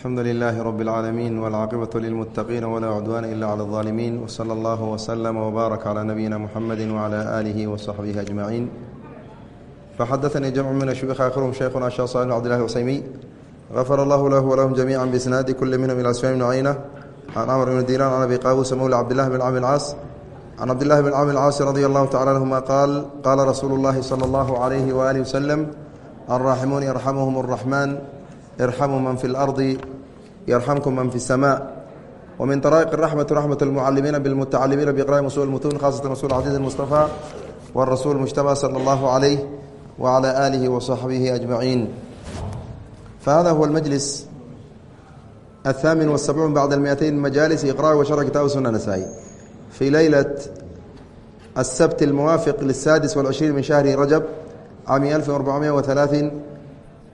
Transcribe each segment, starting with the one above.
alxamdu lilaahi rab اlcaalamiin wاlcaaqibaة lilmuttaqiina walaa cudwaana ila clى اظaalimiin wslى اllah wslama wbaarak clى nabiyina muxamedi wclى aalihi waصaxbihi ajmaciin faxadaanii jamcu min ashuyuukh aakhiruhum shaykhuna sheekh salih bn cbdillahi usaymiy gafara allahu lahu walahum jamiica bisnaadi kuli minhum ila sufyan bn cayna can camr bn diilan can abi qaawusa mowla cabdillahi bn camr caas can cabdillahi bn camr caasi radi allahu tacala anhuma qaal qaala rasuulu اllahi salى اllahu عalayhi waaalih waslem alraaximuun yarxamuhum اraxmaan irxamuu man fi اlardi yarxamkum man fi الsma wmin طaraa'iq الraxmati raxmat اlmucalimiina bاlmutacalimiina biqra'i usul mutuun khasatan rasul xadiid mustafa wrasuul mujtaba salى اllahu عalayh wعlى aalihi waصaxbihi ajmaciin fahada huwa اlmajlis الثامن والسبعون بعد المئتين مجالس إقراء وشرح كتاب سنة نسائي في ليلة السبت الموافق للسادس والعشرين من شهر رجب عام 1443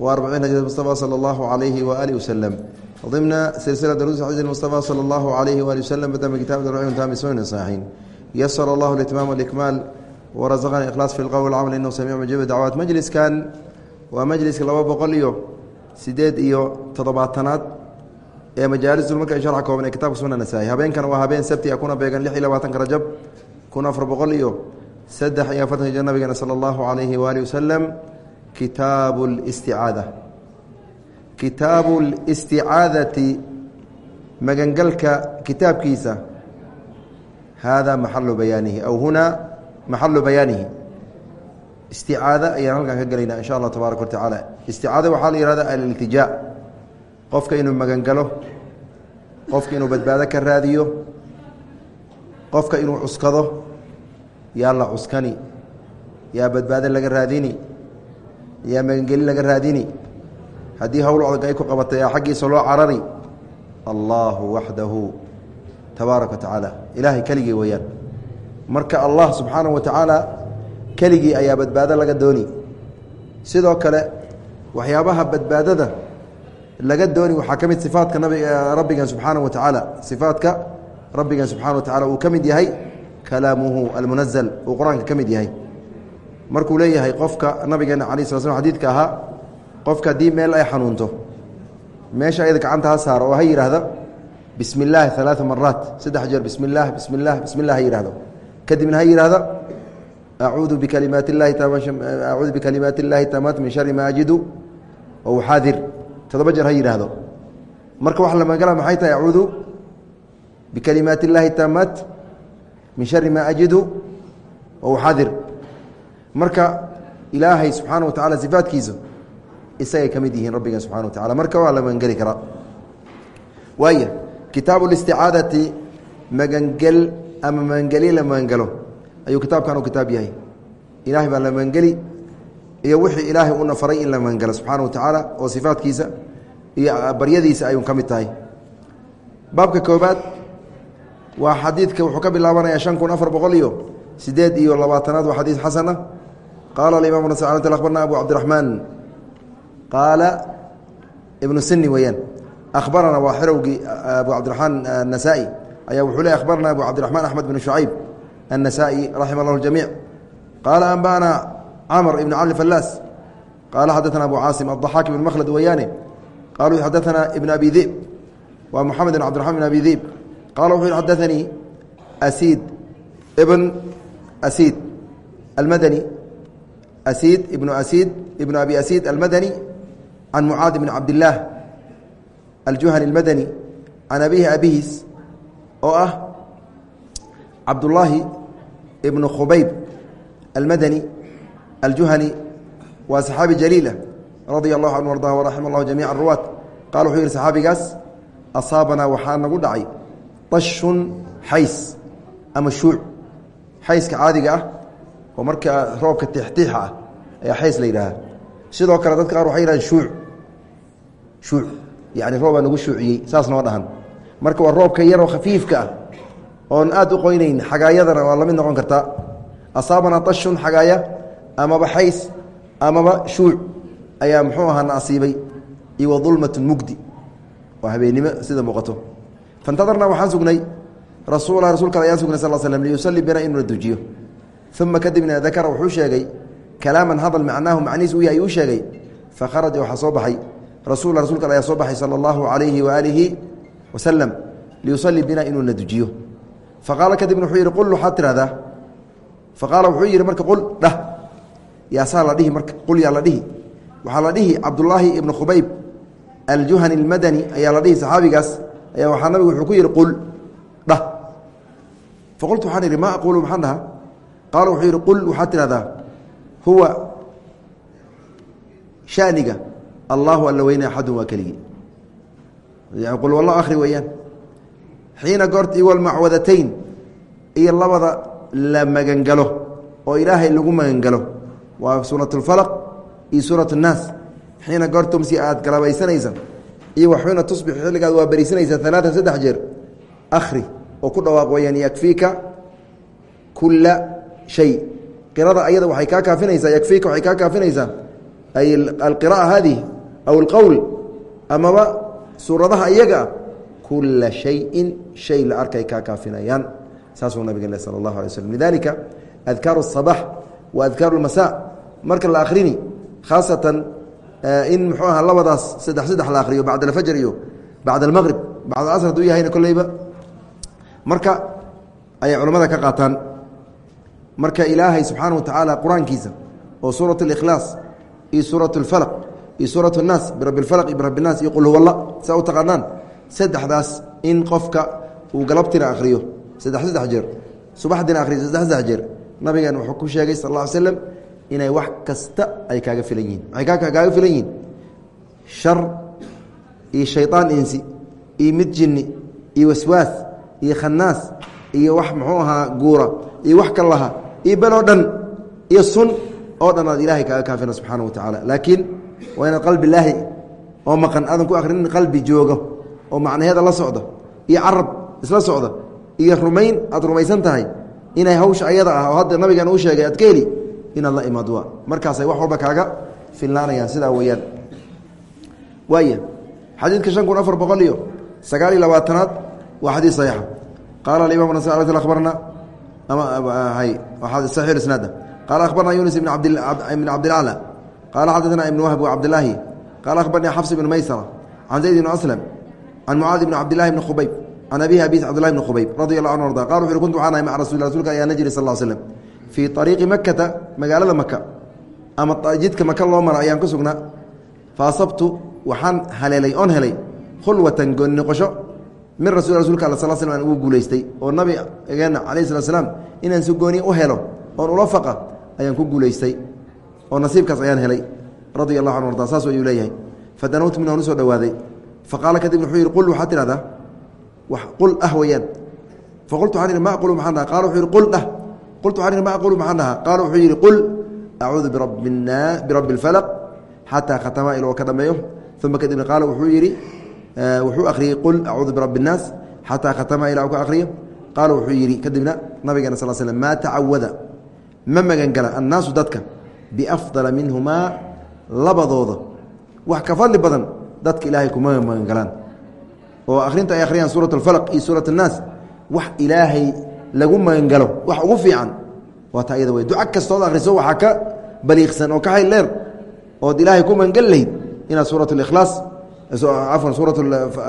وأربعين هجرة المصطفى صلى الله عليه وآله وسلم ضمن سلسلة دروس حديث المصطفى صلى الله عليه وآله وسلم بدأ من كتاب الرعي تام سنن الصحيحين يسر الله الإتمام والإكمال ورزقنا الإخلاص في القول والعمل إنه سميع مجيب الدعوات مجلس كان ومجلس لaba boqol iyo sideed iyo toddobaatanaad ee majaalisulmarka sharxa kooban ee kitabka suna nasaa-i habeenkana waa habeen sabti a kuna beegan lix iyo labaatanka rajab kun afar boqol iyo saddex iyo afartan hijra nabigeena sala allahu calayhi waalihi wasalam kitaabu listicaada kitaabu listicaadati magangalka kitaabkiisa. Haadaa maxalu bayaanihi aw hunaa maxalu bayaanihi. Isticaado ayaan halkan ka gelaynaa insha allah tabaaraka wa tacaala. Isticaado waxaa la yihahda aliltijaa. Qofka inuu magangalo qofka inuu badbaado ka raadiyo qofka inuu cuskado yaa la cuskani yaa badbaado laga raadini yaa magangeli laga raadini haddii howl adag ay ku qabatay yaa xaggiisa loo carari allahu waxdahu tabaaraka wa tacaala. Ilaahay keligii weeyaan. Marka allah subxaanahu wa tacaala keligii ayaa badbaado laga dooni. Sidoo kale waxyaabaha badbaadada laga dooni waxaa ka mid sifaatka nabiga rabbigan subxaanaه wa tacaala. Sifaatka rabbigan subxana wa tacala uu ka mid yahay kalaamuhu almunazal uu qur'aanka ka mid yahay. Markuu leeyahay qofka nabigeena alay sla slam xadidka ahaa qofka haddii meel ay xanuunto meesha ayada gacanta ha saaro oo ha yidhaahda bismi illaahi alaaa maraat saddex jeer bismi illaah bismi ha yidhahdo kadibna ha yidhaahda acuudu bikalimaat illahi acuudu bikalimaati illaahi taamaat min shari maa ajidu oo uxaadir. Toddoba jeer ha yidhaahdo marka waxa la maxay tahay? Acuudu bikalimaati illaahi taamaat min shari maa ajidu oo uxaadir. Marka ilaahay subxaana wa tacala sifaadkiisa isagay ka mid yihiin rabbigan subxana wa tacala marka waa la magangeli karaa. Waaya kitaabu اlisticaadati magangel ama magangeli la magangelo ayuu kitaabkan u kitaab yahay. Ilahay baa la magangeli iyo wixii ilaahay una faray in la magangelo subxaana wa tacaala oo sifaatkiisa iyo baryadiisa ayuu ka mid tahay. Baabka koobaad waa xadiidka wuxuu ka bilaabanayaa shan kun afar boqol iyo sideed iyo labaatanaad waa xadiid xasana. Qaala aimam nas abarna abu cabdiraxmaan qaala ibnu sini weyaan ahbarana waa xerowgii abu cabdiramaan anasai ayaa wuxuu le ahbarna abu cabdiraxmaan axmed bn shucayb annasaa-i raxima llah jamiic qaala amba'ana camr ibn cali fallaas qaala xaddaana abu caasim addaxaak ibn makhlad weeyaane qaalu xadaana ibn abi dib waa moxamed ibn cbdirxman ibn abi dib qaala wuxuu yhi xadaanii asiid ibn asiid almadani asiid ibnu asiid ibnu abi asiid almadani can mucaadi bn cabdilaah aljuhani اlmadani can abihi abihiis oo ah cabdulaahi ibnu khubayb almadani aljuhani waa saxaabi jaliilah radia allahu canhu arda waraxima allahu jamiica ruwaat qaala wuxuu yidhi saxaabigaas asaabanaa waxaa nagu dhacay dashun xays ama shuuc xayska caadiga ah oo marka roobka tiixtiixa ah ayaa xays la yidhaahaa sidoo kale dadka qaar waxay yidhahan shuuc shuuc. Yani roobaa nagu shuuciyey saas noo dhahan. Marka waa roobka yaroo khafiifka ah oon aad u qoynayn xagaayadana waa la mid noqon kartaa asaabana dashun xagaaya amaba xays amaba shuuc ayaa muxuu ahaa na asiibay iyo dulmatun mugdi. Waa habeennimo sida muuqato. Fantadarnaa waxaan sugnay rasuula rasuulka ayaan sugnay sal slm liyusalli bina inuu na dujiyo uma kadibna dakara wuxuu sheegay kalaaman hadal macnaahu macnihiis u yahay uu sheegay fakharaja waxaa soo baxay rasul rasulka ayaa soo baxay sala allahu alayhi waaalihi wasalam liyusalii bina inuu na dujiyo. Faqaala kadibna wuxuu yihi qul waxaad tirahdaa faqaala wuxuu yihi marka qul dhah. Yaasaa la dhihi marka qul yaa la dhihi. Waxaa la dhihi cabdullaahi ibnu khubayb aljuhani almadani ayaa la dhihi saxaabigaas. Ayaa waxaa nabigu wuxuu ku yihi qul dhah. Faqultu waxaan idhi maa aquulu maxaan dhahaa. Qaala wuxuu yihi qul waxaad tidhahdaa huwa shaniga allahu alla weyne axadun waa keligii. Qul wallo akhri weeyaan. Xiina goorta igo iyo labada la magangalo oo ilaahay lagu magangalo waa suurat اlfalaq iyo suurat اnnaas xiina goortumsi aad galabaysanaysaan iyo waxuna tusbix xilligaad waa bariisanaysaa alaaan saddex jeer. Akhri oo ku dhawaaq weyaan yakfiika kula shay. Qirada ayada waay kaa kaafinaysaa yakfiika waxay kaa kaafinaysaa. Ay alqira'a haadihi aw alqowl amaba suuradaha iyaga ah kula shayin shay la arkay kaa kaafinayaan saasuu nabig le sala allahu alay slm lidalika adkaaru الصabax wa adkaaru اlmasa marka la akrini khaasatan in muxuu aha labadaas saddex saddex la akriyo bacd alfajr iyo bacd almaqrib bacd asr haduu yahayna kolleyba marka ayay culamada ka qaataan marka ilaahay subxaana wa tacaala qur-aankiisa oo suuraة اlikhlaas iyo suuraة اlfalq iyo suura naas birabi alaq iyo birabbi naas iyo qulhuwalla saa u taqaanaan saddexdaas in qofka uu galabtina akhriyo saddex saddex jeer subaxdina akhriyo saddex saddex jeer nabigan wuxuu ku sheegay sal alla ly slam inay wax kasta ay kaaga filan yihiin waxay kaaga filan yihiin. Shar iyo shayطaan insi iyo mid jinni iyo waswaas iyo khanaas iyo wax muxuu ahaa guura iyo wax kalaha iyo bel oo dhan iyo sun oo dhan aad ilaahay kaaga kaafina subxaana wa tacaala. Laakiin waa inaad qalbi laahi oo maqan aadan ku akhrinin qalbi joogo oo macnaheeda la socda iyo carab isla socda iyo rumayn aad rumaysan tahay inay hawsha ayada ah oo hadda nabigan uu sheegay aad ka heli inaad la imaad waa markaasay wax walba kaaga filnaanayaan sidaa weeyaan. Waaya xadiidka shan kun afar boqol iyo sagaal iyo labaatanaad waa xadiid saxiixa. Qaala alimam nas abarna ama saxiix isnaada qaala akhbarna yunis ibn cabdilacla qaala xadaثna ibn wahb cabdilaahi qaala akhbarnii xafs ibn maysara can zayd ibn aslam can mucaadi bn cabdilahi bni khubayb can abihi abi cabdilahi bni khubayb radi allah anu arda qal wuxu kuntu waxaan ahay maca rasul rasulka ayaa najri sal slm fii ariiqi makata magaalada maka ama jidka maka loo mara ayaan ku sugnaa fa asabtu waxaan haleelay oon helay khulwatan goonnoqosho min rasul rasulka al sal slam aan ugu guulaystay oo nabigeena calayh slat slaam inaan si gooni u helo oon ula ku guulaystay oo nasiibkaas ayaan helay radi allah an arda saas ayuu leeyahay. Fadanawtu min waan u soo dhawaaday. Faqaala kadib wuxuu yihi qul waxaad tidhahdaa qul ah weyaan. Faqultu waxaan ihi ma aqulu maxaan dhaha qaala wuxuu yihi qul dhah qultu waxaan ihi ma aqulu maxaan dhahaa? Qaala wuxuu yidhi qul acuudu birabbi اlfalaq xataa khatama iloo ka dhameeyo. Uma kadibna qaala wuxuu yidhi wuxuu akhriyey qul acuudu birabbi اnnaas xataa khatama ilaa u ka akhriyo. Qaala wuxuu yidhi kadibna nabigeena sal slm maa tacawada ma magangala annaasu dadka biafdala minhumaa labadooda. Wax ka fadli badan dadka ilaahay kuma magangalaan oo akhrinta ay akhriyaan suurat alfalaq iyo suurat annaas wax ilaahay lagu magangalo wax ugu fiican. Waata ayada wey duca kastood akhriso waxaa ka baliiqsan oo ka haydheer ood ilaahay ku magangal lahayd inaad suurat اlikhlaas cafwan suurat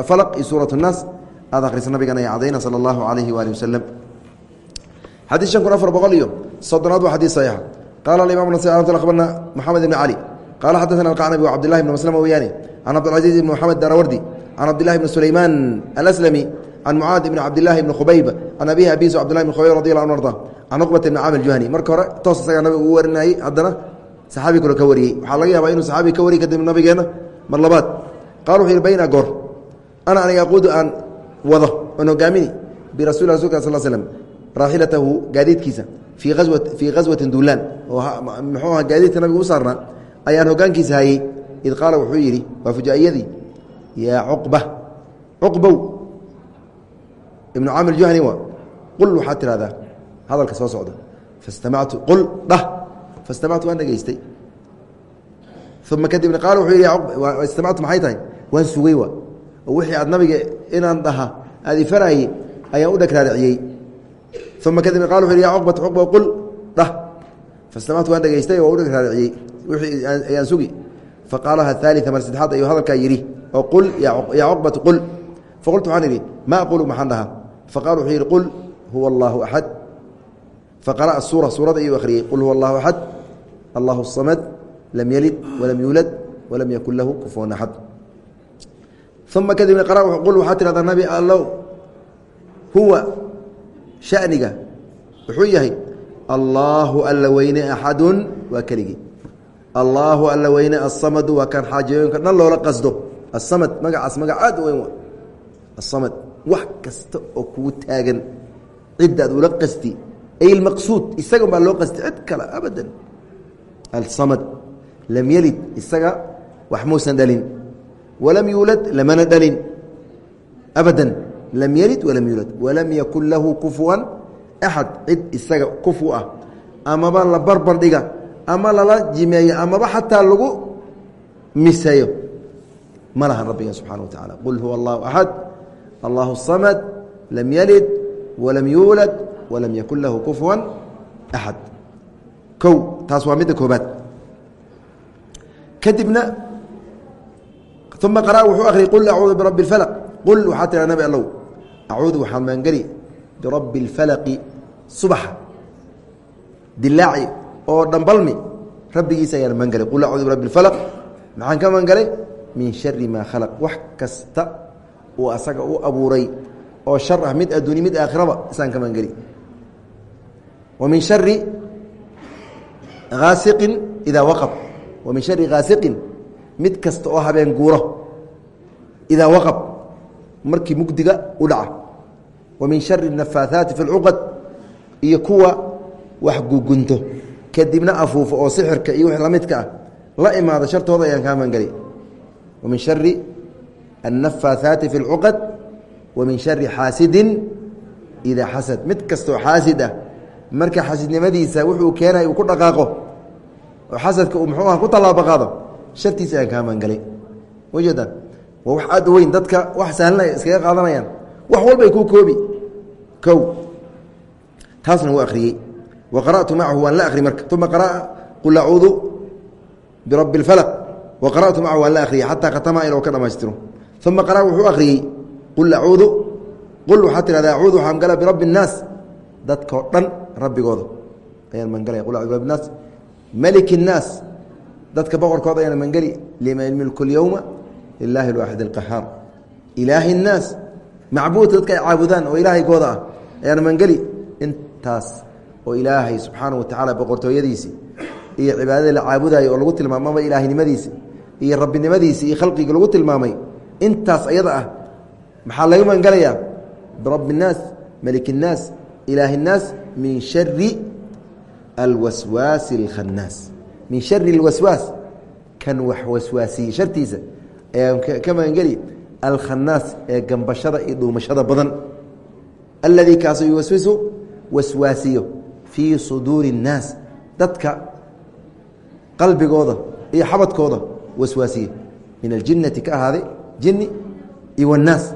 falaq iyo suurat annaas aad akhriso nabigan ayaa cadayna sala allahu alayhi waali wasalam xadiis shan kun afar boqol qaala aimam nas abarna moxamed ibn cali qaala xadaثna alqacnabi wa cabdillahi bn maslm weyaane can cabdilcaziiz ibn moxamed darawardi can cabdillahi bn sulaymaan alaslami can mucaad ibn cabdillahi bni khubayb can abihi abiis cabdillahi bn khubayb radi anu arda can cuqbat ibni caamir juhani marka hore toos isagaa nabiga ugu warinayey haddana saxaabi kale ka wariyey waxaa laga yaabaa inuu saxaabi ka wariy kadib nabigeena mar labaad qala wuxuu yihi bayna goor ana aniga aquudu aan wado oon hogaamini birasuli rasulka sal slm raaxilatahu gaadiidkiisa fii ghaswatin duulaan oo muxuu aha gaadiidka nabiga u saarnaa ayaan hogaankiisa hayey id qaala wuxuu yidhi waa fujaa'iyadii yaa cuqba cuqbow ibnu caamir juhani wa qul waxaad tidhahdaa hadalka soo socda fastamactu qul dhah fastamactu waan dhegaystay uma kadibna qaala wuxuu yidhi istamactu maxay tahay waan sugay wa oo wixii aad nabiga inaan dhaha aad ifaraaye ayaan u dheg raariciyey uma kadibna qala wuxu ya cuqbat cuqba qul dhah fastamactu waan dhegaystay oo u dheg raariciyey wixii ayaan sugi faqaalaha aalia mar saddexaad ayuu hadalkaa yidhi oo qul yaa cuqbatu qul faqultu waxaan idhi ma aqulu maxaan dhahaa faqala wuxuu yidhi qul huwa allaahu axad faqara'a suura suurada ayuu akhriyey qul huwa allahu axad allahu samad lam yelid walam yuulad walam yakun lahu kufuwan axad uma kadibna qul waxaa tirahdaa nabi allow huwa shaniga wuxuu yahay allaahu alla weyne axadun waa keligii. Allaahu alla weyne asamadu waa kan xaajooyinka dhan loola qasdo. Asamad magacaas magac aad weyn waa. Asamad wax kasta oo kugu taagan ciddaad ula qasti ay isagan baa loo qasti cid kale abadan. Alsamad lam yelid isaga wax muusan dhalin. Walam yuulad lamana dhalin. Abadan lam yelid walam yuulad walam yakun lahu kufuwan axad cid isaga kufu ah amaba la barbar dhiga ama lala jimeeyo amaba xataa lagu miseeyo ma lahan rabbiga subxana wa tacala qul huwa allahu axad allahu samad lam yalid walam yuulad walam yakun lahu kufuwan axad kow taas waa midda koobaad kadibna uma qara wuxuu akhriyay qul acuudu birabbi اlfalq qul waxaa tira nabi allow acuudu waxaan maangeli birabbi اlfalaqi subaxa dilaaci oo dhambalmi rabbigiisa ayaan maangelay qul acuudu birabbi اlfalq maxaan ka maangelay min shari maa khalaq wax kasta uu asaga u abuuray oo shar ah mid adduuni mid aakhiraba isaan ka maangeli wa min shari haasiqin idaa waqab wa min shari haasiqin mid kasta oo habeen guuro idaa waqab markii min shari nafaathaati fi اlcuqad iyo kuwa wax gugunto kadibna afuufo oo sixirka iyo wix lamidka ah la imaado shartooda ayaan kaa maangeli wa min shari النفاثاaت في الcqد ومiن شhaر xاaسidi إdaa xasد mid kastoo xaasid ah marka xasidnimadiisa wuxuu keenay uu ku dhaqaaqo oo xasadka uu mxuu ah ku tallaabo qaado shartiisa ayaan kaa maangelay wajeedaan waa wax aad u weyn dadka wax sahlanaya iskaga qaadanayaan wax walbay kuu koobi kow taasna wuu akhriyey wa qara'tu macahu waan la akhri marka uma qara'a qul acuudu birabbi الفلq wa qara'tu macahu waan la akhriyey xataa khatama inuu ka dhamaystiro uma qara wuxuu akhriyey qul acuudu qul waxaa tirahda acuudu waxaan gala birabbi الnaas dadkao dhan rabbigooda ayaan mangelaya qul acuudu birabbi الnaas maliki الnaas dadka boqorkooda ayaan mangeli liman milku اlyowma lilaahi اlwaaxid اlqahaar ilaahi الnaas macbuudka dadka ay caabudaan oo ilaahaygooda ah ayaan mangeli intaas oo ilaahay subxaanaه wa tacaala boqortooyadiisii iyo cibaadadii la caabudayo oo lagu tilmaamaba ilaahinimadiisi iyo rabbinimadiisi iyo khalqigii lagu tilmaamay intaas ayada ah maxaa laga magangelayaa birabbi الnaas malik الnaas ilaahi الnaas min shari alwaswaasi اlkhannaas min shari اlwaswaas kan wax waswaasiye shartiisa ayaan ka magangeli alkhannaas ee gambashada iyo dhuumashada badan alladii kaasoo yuwaswisu waswaasiyo fii suduuri الnaas dadka qalbigooda iyo xabadkooda waswaasiye min aljinati ka ahaaday jini iyo wاnnaas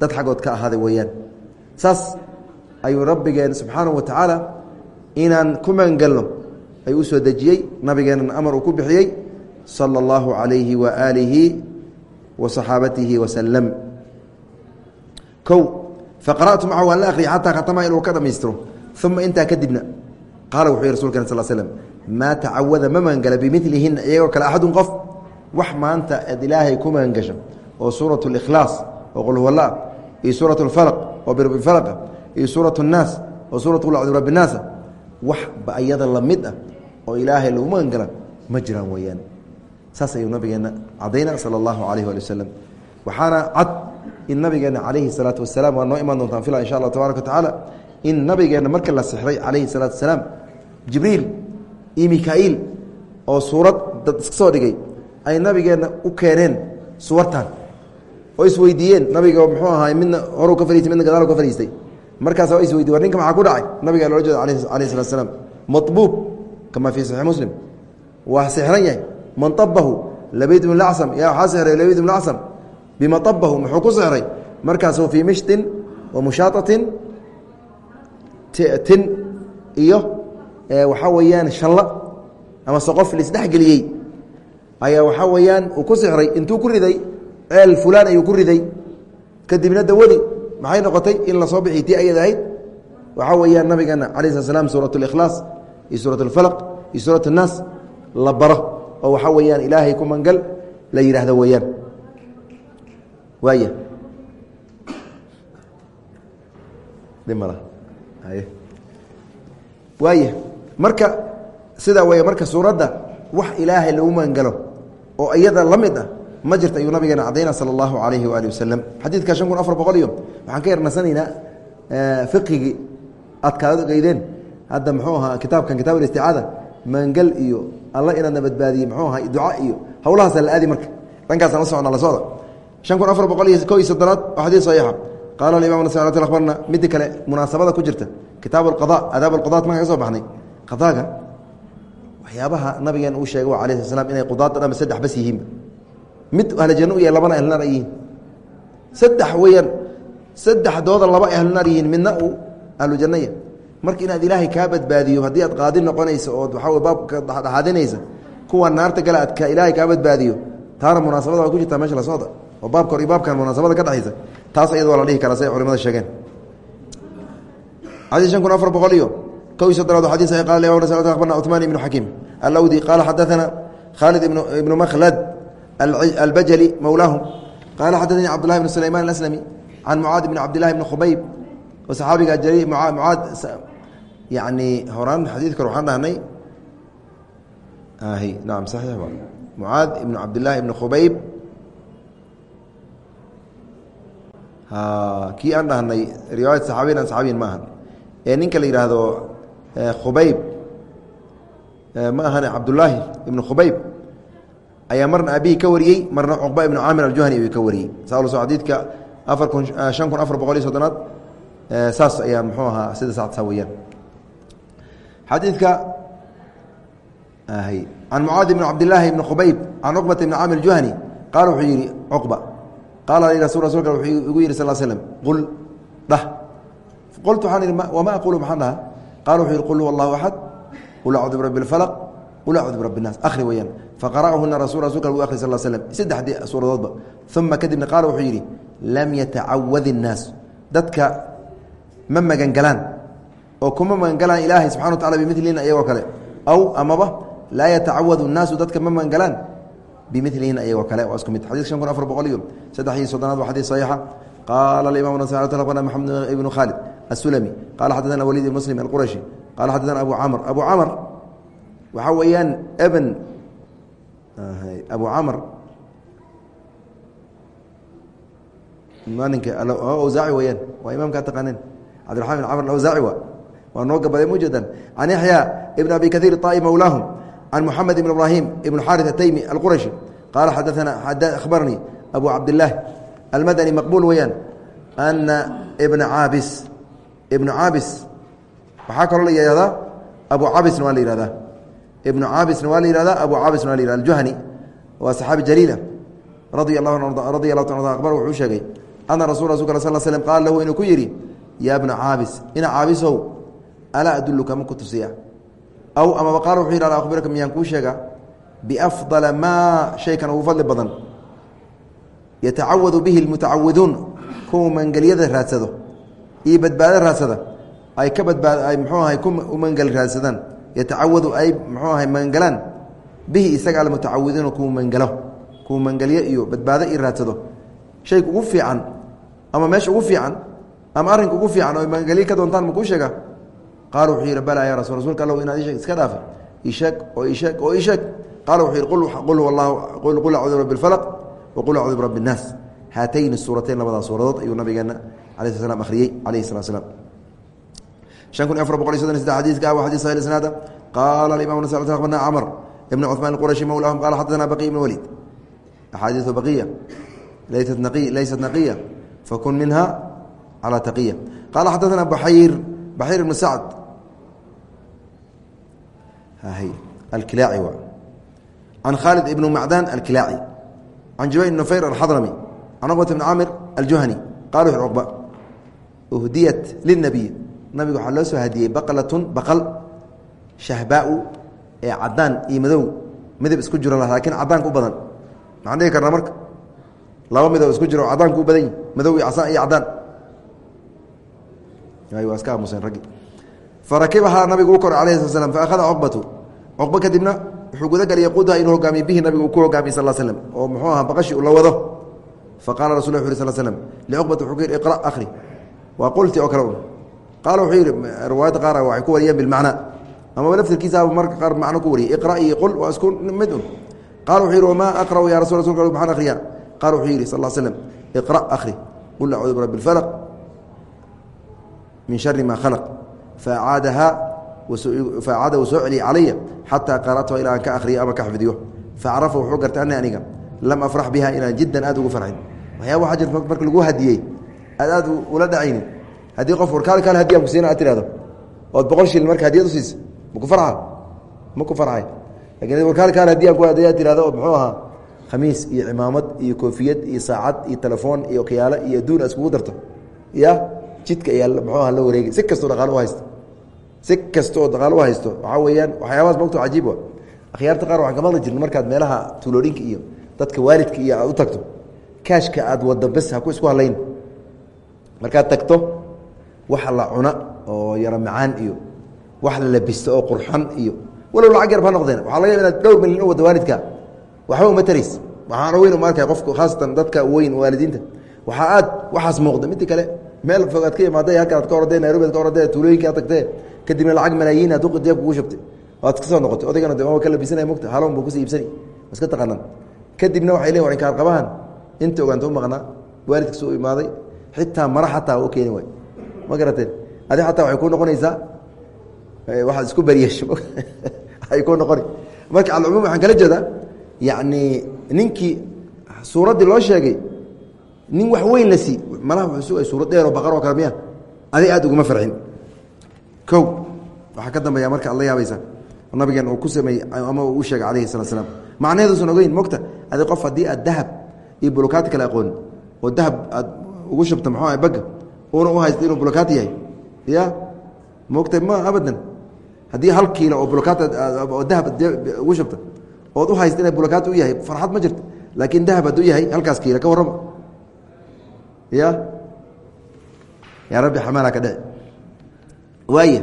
dad xaggood ka ahaaday weeyaan saas ayuu rabbigeen subxaanaه wa tacaala inaan ku magangelno ayuu u soo dejiyey nabigeenna amar uu ku bixiyey salى اllahu عalayhi wa aalihi wa صaxaabatihi wasalam kow faqara'tu macahu waan la akhriyay xataa khatama inuu ka dhamaystiro uma intaa kadibna qaala wuxuu yih rasulkan sal slm maa tacawada ma magangala bimilihina iyagoo kale axadun qof wax maanta ad ilaahay ku magangasho oo suuraة اlkhlaas oo qul huwala iyo suuraة اlfalq oo birab falqa iyo suuraة الnaas oo suurat qul acdu rabi الnaasa wax ba ayada lamid ah oo ilaahay lagu magangala ma jiraan weeyaan saas ayuu nabigeena cadayna sal allahu alayh ali waslm waxaana cad in nabigeena calayhi salaatu wasalaam waa noo imaan doontaan fila insha allah tabaaraka watacaala in nabigeena marka la sixray calayhi salaatu wasalaam jibriil iyo mikaa'iil oo suurad dad iska soo dhigay ay nabigeenna u keeneen suwartan oo isweydiiyeen nabiga muxuu ahaay midna horuu ka fariistay midna gadaaluu ka fariistay markaas oo isweydiy war ninka maxaa ku dhacay? Nabiga loola jeeda alayhi salatu wasalaam maطbuub kama fii saxiix muslim. Waa sixran yahay man abahu labid bn lacam yaa waxaa sixray labid bn lacam bima abahu muxuu ku sixray markaasoo fii mishtin wa mushaatatin tin iyo waxaa weeyaan shallo ama se qof laisdhexgeliyey ayaa waxaa weeyaan uu ku sixray intuu ku riday ceel fulaan ayuu ku riday kadibna dawadi maxay noqotay in lasoo bixi tii ayad ahayd waxaa weeyaan nabigeena calayi slat slam suurat اlikhlaas iyo suurat اlfalq iyo suurat الnaas la baro oo waxaa weeyaan ilaahay ku mangal la yidhaahdo weeyaan. Waaya waaya marka sidaa wey marka suuradda wax ilaahay lagu magangalo oo iyada la mid ah ma jirta ayuu nabigeena cadayna sala allahu alayhi waali wasalam xadiidka shan kun afar boqol iyo waxaan ka yarnasanaynaa fiqigii aad kaala geydeen hadda muxuu ahaa kitaabkan kitab alisticaada magangal iyo alla inaadna badbaadiye muxuu ahaa duca iyo howlahaasa la aadi marka. Dhankaasaan la socona la socda. Shan kun afar boqol iyo ko iyo soddonaad waa xadiid saxiixa qaala alimam nas abarna midi kale munaasabada ku jirta. Kitaab alqada adaab alqudaat markaan ka soo baxnay? Qadaaga waxyaabaha nabigeen uu sheegay wa alai sl slam inay qudaadda dham saddex bas yihiinba mid ahlujanno u yahay labana ahlnaar ay yihiin. Saddex weeyaan saddexdooda laba ahlunaar yihiin midna uu ahlujannaya marka inaad ilaahay kaa badbaadiyo haddii aad qaadi noqonaysa ood waxaa baabka dhexdhexaadinaysa kuwa naarta gale aad ilaahay kaa badbaadiyo taana munaasabada waa ku jirtaa meesha lasooda oo baabka hor iyo baabkan munaasabada ka dhexaysa taas iyada waa la dhihi karaa say culimada sheegeen. Xadiis shan kun afar boqol iyo kow iyo soddonaad xadii saxiix qaala limamu nasa'i akhbarna cutmaan ibnu xakiim alawdi qaala xadathana khaalid ibnu ibnu makhlad albajali mowlaahum qaala xadathanii cabdullahi ibnu sulayman alaslami can mucaad ibni cabdillahi ibni khubayb oo saxaabiga jari yani horaan xadiid kale waxaan dhahnay. Naam saxiix ba. Mucaad ibnu cabdillaahi ibni khubayb. Kii aan dhahnay riwaayat saxaabiyin an saxaabiyin ma ahan. Ee ninka la yidhaahdo khubayb ma ahane cabdullaahi ibnu khubayb. Ayaa marna abihi ka wariyey marna cuqba ibnu caamir aljuhani ayuu ka wariyey. Saa so xadiidka afar kun shan kun afar boqol iyo soddonaad saas ayaa muxuu ahaa sida sacsaa weyaan xadiidka can mucaadi bn cabdillaahi ibni khubayb can cuqbata ibni caamir juhani qaala wuxuu yidhi cuqba qaala li rasul rasulka wuxuu igu yidhi sal slm qul dhah qultu waxaan ihi wama aqulu maxaan dhaha qala wuxuu yihi qul huwa allahu axad qul acuudu birabbi اlfalq qul acuudu birabbi الnaas akhri weeyaan faqara'ahuna rasul rasulka uu akhri sal slm saddexdii suuradoodba uma kadibna qaala wuxuu yidhi lam yatacawad الnaas dadka ma magangalaan oo kuma magangalaan ilaahay subxana wa tacala bimilina iyagoo kale. Aw amaba laa yatacawadu الnaasu dadka ma magangalaan bimilihina iyagoo kale. Waa isku mid. Xadid shan kun afar boqol iyo saddex iyo soddonaad waa xadid saxiixa. Qaala aimam na maxamed ibnu khaalid asulami qala xadadana waliid muslim alqurashi. Qala xadadana abu camr abu camr waxaa weeyaan ebn abu camr maalinka awsaaci weyaan waa imaamkaa taqaaneen. Cabdiraxman bin camr awsaaci wa waa noo gabaday mujadan can yaxya ibn abi kaiir طaai mowlaahum can muxamed ibn ibrahim ibn xaari ataymi alqurashi qaala xadaana akhbaranii abu cabdilaahi almadani maqbuul weyaan ana ibna caabis ibnu caabis waxaa kaloo la yihahdaa abu caabisna waa la yihahdaa ibnu caabisna waa la yihahdaa abu caabisna waa la yihahda aljuhani waa saxaabi jaliila radia allahu ta akbar wuxuu sheegay ana rasul rasulka sal slm qaala lahu inuu ku yidhi yaa bna caabis ina caabisow alaa aduluka ma ku tusiya aw amaba qaal wuxuu yidhi alaa akhbiraka miyaan kuu sheega biafdala maa shaykan ugu fadli badan yatacawadu bihi lmutacawiduun kuwa mangelyada raadsado iyo badbaado raadsada ay ka badbaad ay muxuu ahay ku mangel raadsadaan yatacawadu ay muxuu ahay mangalaan bihi isaga almutacawiduuna kuwa mangelo kuwa mangelyo iyo badbaado i raadsado shayga ugu fiican ama meesha ugu fiican ama arrinka ugu fiican oo mangelyo ka doontaan ma kuu sheega qaal wuxuu yidhi balaa ya rasul rasulka allow inaad isheg iska dhaafe isheeg oo isheeg oo isheeg qaala wuxuu yidhi qul huwa allahu qul acuudu birabbi اlfalq waqul acuudu birabbi الnaas haatayni suuratayn labadaa suuradood ayuu nabigeena ala sl slam akhriyey alayhi salatu slam shan kun iyo afar boqol iyo soddon saddex xadiiska wa xadis sahil isnaada qaala alimam nas akhbarna camr ibn cuثmaan الqurashi mowlaahum qala xaddaثna baqiy ibn waliid axaadiiثu baqiya laysat naqiy laysat naqiya fakun minha calى taqiya qala xadaثna baxayr baxayr ibn sacd can khaalid ibn macdan alkilaaci can jubayr nufayr alxadrami can cuqbat bn camir aljuhani qala wuxu cuqba uhdiyat lilnabiy nabiga waxaa loo soo hadiyey baqlatun baqal shahbaau ee cadaan iyo madow midab isku jiro laakiin cadaanka u badan maxaan dhigi karnaa marka laba midab isku jiro cadaanku u badan madow iyo casaan iyo cadaan waa iska aamuseen raggi farakibahaa nabigu u koray alayh sla slam faahada cuqbatu cuqba kadibna wuxuu guda galay yaquudaha inuu hogaamiye bihi nabigu ku hogaamiye sal slm oo muxuu aha baqashi uu la wado faqala rasul wu sl slm licuqbata wuxuu ku yidhi iqra akhri waa qulti oo kale un qaala wuxuu yidhi riwaayadda qaar waxay ku wariyeen bilmacnaa amaba laftirkiisaaba marka qaar macno ku wariyay iqra iyo qul waa isku mid un qaala wuxuu yidhi wamaa aqra'u ya rasul rasulka maxaan akhriyaa qaala wuxuu yidhi sal slm iqra akhri qul acuudu birabbi اlfalq min shari ma khalaq faacada uu soo celiyay calaya xataa qara'tuha ilaa aan ka akhriyo ama ka xifdiyo facarafa wuxuu gartay ani aniga lam afrax biha inaan jiddan aad ugu farxin waxyaaba waxaa jirta marka lagu hadiyey aad aad ula dhacaynin haddii qof warkaal kaal hadiyan kusiina aad tirahdo ood boqol shilin marka hadiyad usiisa maku farxa ma ku farxay laakiin warkaal kaal hadiyan ku hadiyaad tirahdo oo muxuu ahaa khamiis iyo cimaamad iyo koofiyad iyo saacad iyo telefoon iyo khiyaalo iyo adduun iskugu darto ya jidka ayaa muxuu aha la wareegay si kastoo dhaqaalo u haysto si kasta oo dhaqaalo u haysto waxaa weeyaan waxyaabahaas mogto cajiib akhyaarta qaar waxaan ka maqli jirna markaad meelaha tuulooyinka iyo dadka waalidka iyo aad u tagto kaashka aad wada bes ha ku isku halayn markaad tagto waxa la cuna oo yaro macaan iyo wax la labisto oo qurxan iyo walow lacag yarb ha noqdeen. Waxaa laga yaba inaad dhowr milyan u wada waalidka. Waxba uma tarays waxaan weyn uma arkay qofku khaasatan dadka weyn waalidiinta. Waxaa aad waxaas muuqda midda kale meel fog aad ka imaaday halkan ad ka orday nairobi ad ka orday tuulooyinka ad tagtee kadibna lacag malaayiin aad uqidee kugu shubtay. Waad ka soo noqotay odaygana de ka labisanaya mogta halon buu kusi iibsani. Iska taqaanaan kadibna waxay leeyihiin inkaar qabahan. Inta ogaanta u maqnaa waalidkiis u imaaday xitaa mara xataa u keeni waay ma garateen adi xataa waxay ku noqonaysaa waxaad isku beriyeesho ay ku noqoni. Marka alcumuum waxaan kala jeedaa yacni ninkii suuraddii loo sheegay nin wax weyn la sii malaha wuxuu sugay suurad dheer oo baqar oo kale miya aday aad uguma farxin? Kow waxaa ka dambeeya marka ad la yaabaysa nabigeen uu ku sameeyey ama uu sheegay calayhi salatu slam macnaheeduusan ogeyn mogta adi qof haddii aad dahab iyo bulukaati kale aqoonin oo dahab aad ugu shubta muxuu aha bagga uuna u haysta inuu bulukaati yahay? Ya mogta ma abadan. Haddii hal kiilo oo bulukaat oo dahab ugu shubta ood u haysta ina bulukaati u yahay farxad ma jirto. Laakiin dahab hadduu yahay halkaas kiilo ka warrama ya? Yaa rabbi xamaala ka dheci waaya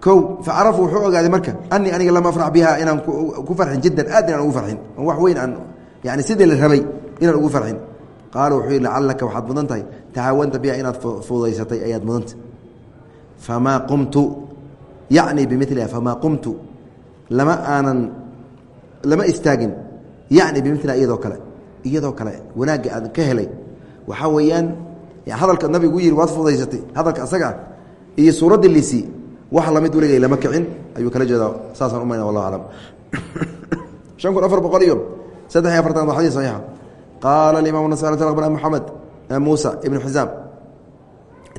kow facarafu wuxuu ogaaday marka anii aniga lam afrax biha inaan ku farxin jiddan aad inaan ugu farxin oo wax weyn aan yani sidii la rabay inaan ugu farxin. Qaala wuxuu yihi lacalaka waxaad mudan tahay tahaawanta biha inaad fuudaysatay ayaad mudanta famaa qumtu yacni bimiliha famaa qumtu lama aanan lama istaagin yacni bimiliha iyadoo kale iyadoo kale wanaagga aad ka helay. Waxaa weeyaan hadalka nabigu yihi waad fudaysatay hadalka asaga ah iyo suuraddii liisii wax la mid weligay lama kicin ayuu kala jeedaa. Saasaan umayna wallah aclam. Shan kun afar boqol iyo saddex iyo afartan waa xadis saxiixa. Qaala alimaam nasai akhbarana moxamed muusa ibnu xisaam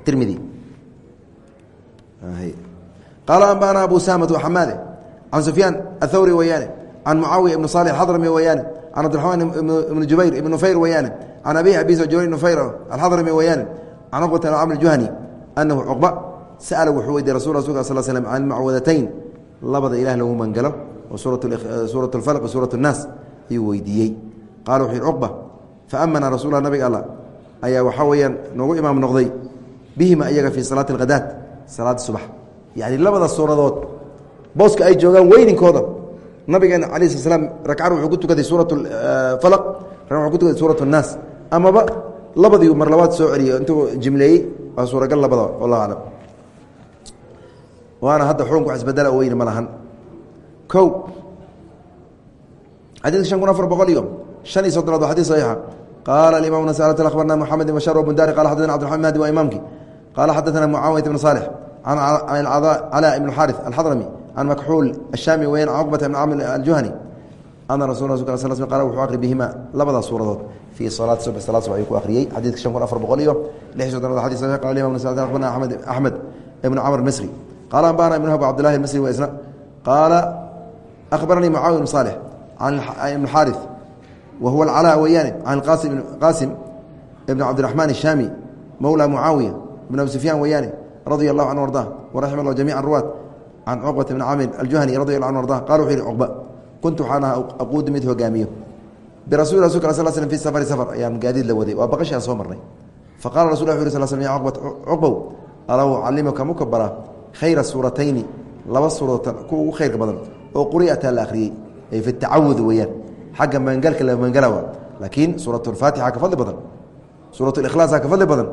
tirmidi qaala anbana abu samat waxamaade can sufyaan athawri weeyaane can mucaawiya ibnu salix xadrami weeyaane can cabdiraxmaan ibnu jubayr ibn nufayr weeyaane can abihi abis jubayr nufayr alxadrami weeyaane can cuqbata camr juhani anahu cuqba sa'ala wuxuu weydiye rasul rasulka sal slm can ilmacwadatayn labada ilah lagu mangalo oo suurat alfalq suurat اnnaas ayuu weydiiyey qala wuxuu yihi cuqba faamana rasulah nabiga alla ayaa waxaa weeyaan noogu imaam noqday bihima iyaga fii salaati alkhadaat salaada subax yacni labada suuradood booska ay joogaan weyninkooda nabigeena alayh sl slam ragcan wuxuu ku tukaday suurat falaq ragcan wuxuu ku tukaday suurat الnaas amaba labadii mar labaad soo celiyo intuu jimleeyey waa suuragal labada wallahu aclam waana hadda xukunka wax isbedela weyne ma lahan ko xadidka shan kun afar boqol iyo shan iyo soddonaad waa xadid saxiixa qaala alimam nas akhbarna moxamed ibn bashar wabundari qala xadana cbdiraxman mahdi waa imaamki qaala xadaثana mucaawiyat ibn salix can calaa ibn xaarث alxadrami an makxuul aلshami weyn an cuqbata bn camr aljuhani ana rasul sl sl qala wuxuu aqri bihima labadaa suuradood fii salaati subx salaad subax ayuu ku akhriyey xadiidka shan kun afar boqol iyo lix soddonad xadis saxiix qala imam nasaci akhbarna axmed axmed ibnu camr masri qaala anbahana ibn hab cabdillahi almasri wa isna qaala akhbaranii mucaawiya ibn saalix can ibn xaari wa huwa alcalaa weeyaane can qaasim ibn cabdiraxmaan ashaami mowla mucaawiya ibn abi sufyaan weeyaane radia allahu canhu ardah waraxim allah jamica ruwaat can cuqbata bn camir aljuhani radi allah anu arda qala wuxuu yihi cuqba kuntu waxaan ahaa aquudu mid hogaamiyo birasuli rasul ka sal slm fi safari safar ayaan gaadiid la waday waa baqashi aan soo marnay fa qala rasul wu sl sl ya cqbat cuqbow alaw ucalimuka muka bara khayra suuratayni laba suuradood kuwa ugu khayrka badan oo quri'ata la akhriyey ay fi tacawud weeyaan xagga magangalka la magangalawa laakiin suurat lfaatixa ka fadli badan suurat likhlaasa ka fadli badan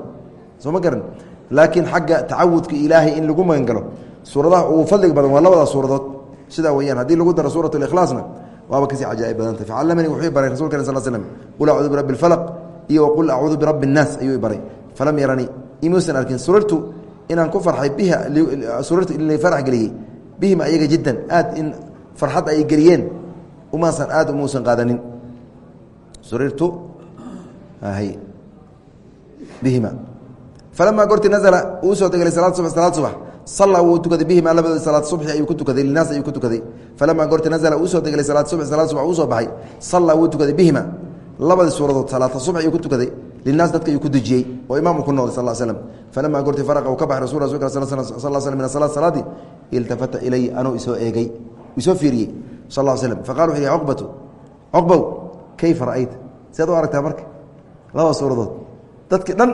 soo ma garan laakiin xagga tacawudka ilaahay in lagu magangalo suuradaha ugu fadliga badan waa labada suuradood sidaa weyaan haddii lagu daro suurat likhlaasna waaba kasii cajaaib badanta facallamanii wuxuu baray rasulka sal slm qul acuudu birabbi اlfalq iyo waqul acuudu birabbi الnaas ayuu baray falam yaranii imuusan arkin surartu inaan ku farxay biha surartu in farx geliyey bihim ayaga jiddan aad in farxad ay geliyeen umaasan aad umuusan qaadanin surirtu bihima falamaa goorti nazla uu soo degelay salaad subax salla wuu tukaday bihima labadooda salaad subxi ayuu ku tukaday linaas ayuu ku tukaday falamaa goorti nazla uu soo degelay salaad subx salaad subax uu soo baxay salla wuu tukaday bihima labadii suuradood salaata subx ayuu ku tukaday linaas dadka ayuu ku dejiyey oo imaamku ku noqday sal slm falamaa goorti faraqa uu ka baxay rasul sal sl min salaad salaadii iltafata ilay anuu isoo eegay isoo fiiriyey sal slm faqala wuxu yhi cqbatu cqbow kayfa ra'ayta si ad u aragtaa marka laba suuradood dadki dhan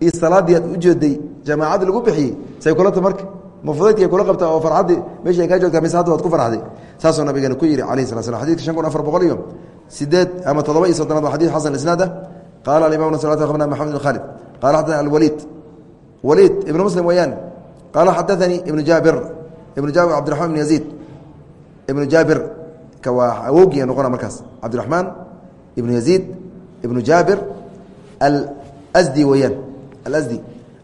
iyo salaaddii aad u jeeday jamaacadii lagu bixiyey say kulata marka ma fudaydkay kula qabtaa oo farxaddii meesha ay kaa joogtaa mise hadda waad ku farxday saasuu nabigeena ku yidhi calayhi sala slam xadidka shan kun afar boqol iyo sideed ama toddoba iyo soddonaad waa xadid xasan isnaad. Ah qaala alimam slat akhbarna maxamed bin khaalid. Qaala xadana alwaliid. Waliid ibnu muslim weeyaan. Qaala xadaanii ibnu jaabir. Ibnu jaabir cabdiraxmaan ibn yaziid. Ibnu jaabir ka waa awowgii noqona markaas. Cabdiraxmaan ibnu yaziid ibnu jaabir alsdi weeyaan. Alasdi